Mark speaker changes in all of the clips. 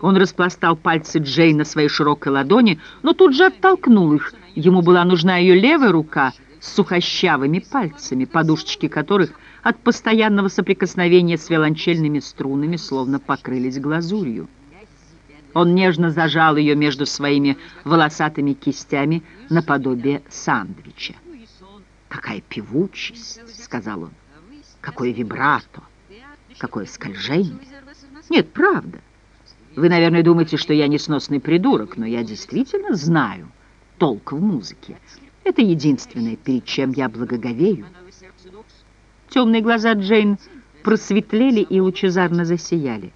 Speaker 1: Он распластал пальцы Джейн на своей широкой ладони, но тут же оттолкнул их. Ему была нужна ее левая рука с сухощавыми пальцами, подушечки которых от постоянного соприкосновения с виолончельными струнами словно покрылись глазурью. Он нежно зажал ее между своими волосатыми кистями наподобие сандвича. «Какая певучесть!» — сказал он. «Какое вибрато! Какое скольжение!» «Нет, правда!» Вы, наверное, думаете, что я несносный придурок, но я действительно знаю толк в музыке. Это единственное, перед чем я благоговею. Темные глаза Джейн просветлели и лучезарно засияли.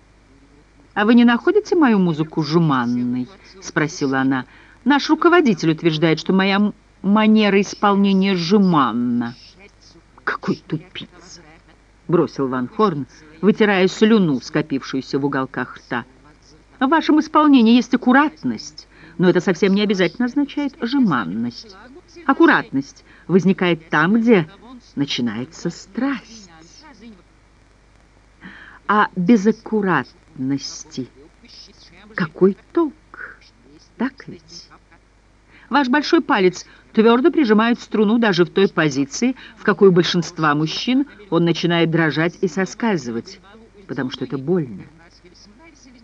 Speaker 1: «А вы не находите мою музыку жеманной?» — спросила она. «Наш руководитель утверждает, что моя манера исполнения жеманна». «Какой тупица!» — бросил Ван Хорн, вытирая слюну, скопившуюся в уголках рта. В вашем исполнении есть аккуратность, но это совсем не обязательно означает жеманность. Аккуратность возникает там, где начинается страсть. А без аккуратности какой толк? Так ведь? Ваш большой палец твердо прижимает струну даже в той позиции, в какой у большинства мужчин он начинает дрожать и соскальзывать, потому что это больно.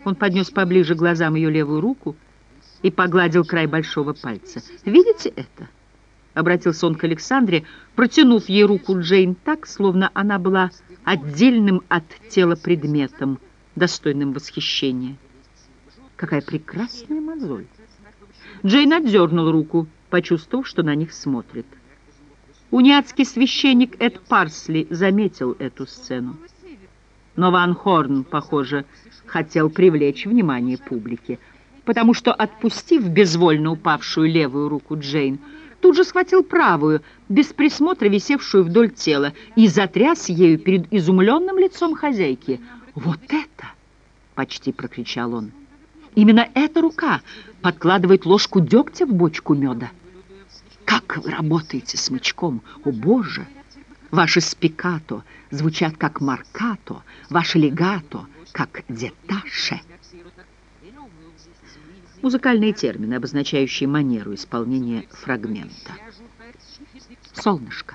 Speaker 1: Он поднес поближе глазам ее левую руку и погладил край большого пальца. «Видите это?» Обратился он к Александре, протянув ей руку Джейн так, словно она была отдельным от тела предметом, достойным восхищения. Какая прекрасная мозоль! Джейн отдернул руку, почувствовав, что на них смотрит. Униатский священник Эд Парсли заметил эту сцену. Но Ван Хорн, похоже, хотел привлечь внимание публики, потому что, отпустив безвольно упавшую левую руку Джейн, тут же схватил правую, без присмотра висевшую вдоль тела, и затряс ею перед изумленным лицом хозяйки. «Вот это!» — почти прокричал он. «Именно эта рука подкладывает ложку дегтя в бочку меда. Как вы работаете смычком, о боже! Ваши спикато звучат как маркато, ваши легато — как деташе. Музыкальные термины, обозначающие манеру исполнения фрагмента. Солнышко.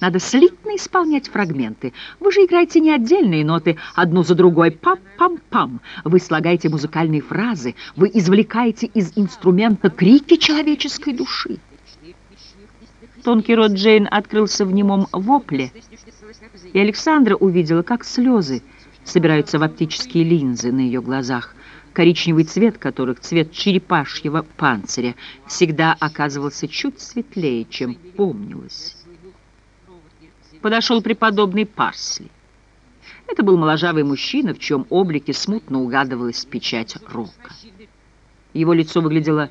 Speaker 1: Надо слитно исполнять фрагменты. Вы же играете не отдельные ноты, одну за другой. Пам-пам-пам. Вы слагаете музыкальные фразы. Вы извлекаете из инструмента крики человеческой души. Тонкий рот Джейн открылся в немом вопле, и Александра увидела, как слезы собираются в оптические линзы на ее глазах, коричневый цвет которых, цвет черепашьего панциря, всегда оказывался чуть светлее, чем помнилось. Подошел преподобный Парсли. Это был моложавый мужчина, в чем облике смутно угадывалась печать рока. Его лицо выглядело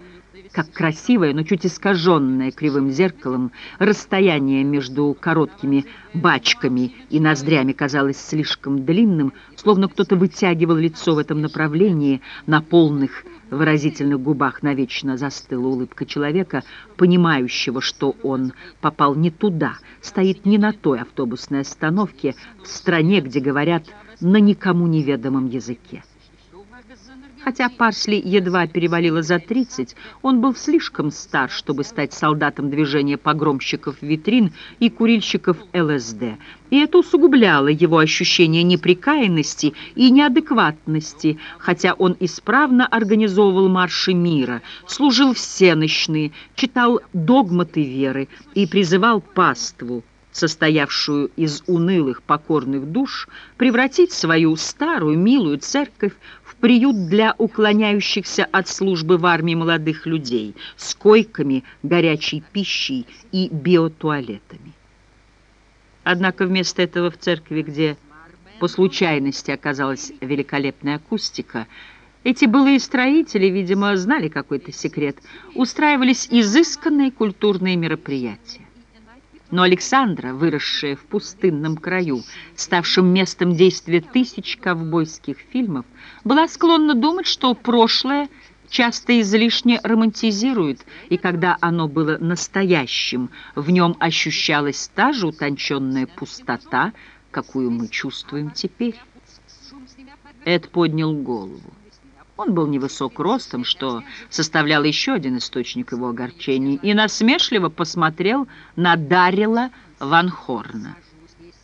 Speaker 1: как красивое, но чуть искаженное кривым зеркалом, расстояние между короткими бачками и ноздрями казалось слишком длинным, словно кто-то вытягивал лицо в этом направлении, на полных выразительных губах навечно застыла улыбка человека, понимающего, что он попал не туда, стоит не на той автобусной остановке, в стране, где говорят на никому неведомом языке. Хотя Парсли едва перевалило за 30, он был слишком стар, чтобы стать солдатом движения погромщиков витрин и курильщиков ЛСД. И это усугубляло его ощущение неприкаянности и неадекватности, хотя он исправно организовывал марши мира, служил всенощные, читал догматы веры и призывал паству состоявшую из унылых покорных душ, превратить свою старую милую церковь приют для уклоняющихся от службы в армии молодых людей с койками, горячей пищей и биотуалетами. Однако вместо этого в церкви, где по случайности оказалась великолепная акустика, эти былые строители, видимо, знали какой-то секрет, устраивались изысканные культурные мероприятия. Но Александра, выросшая в пустынном краю, ставшем местом действия тысяч ковбойских фильмов, была склонна думать, что прошлое часто излишне романтизирует, и когда оно было настоящим, в нем ощущалась та же утонченная пустота, какую мы чувствуем теперь. Эд поднял голову. Он был невысок ростом, что составлял еще один источник его огорчений, и насмешливо посмотрел на Дарила Ван Хорна.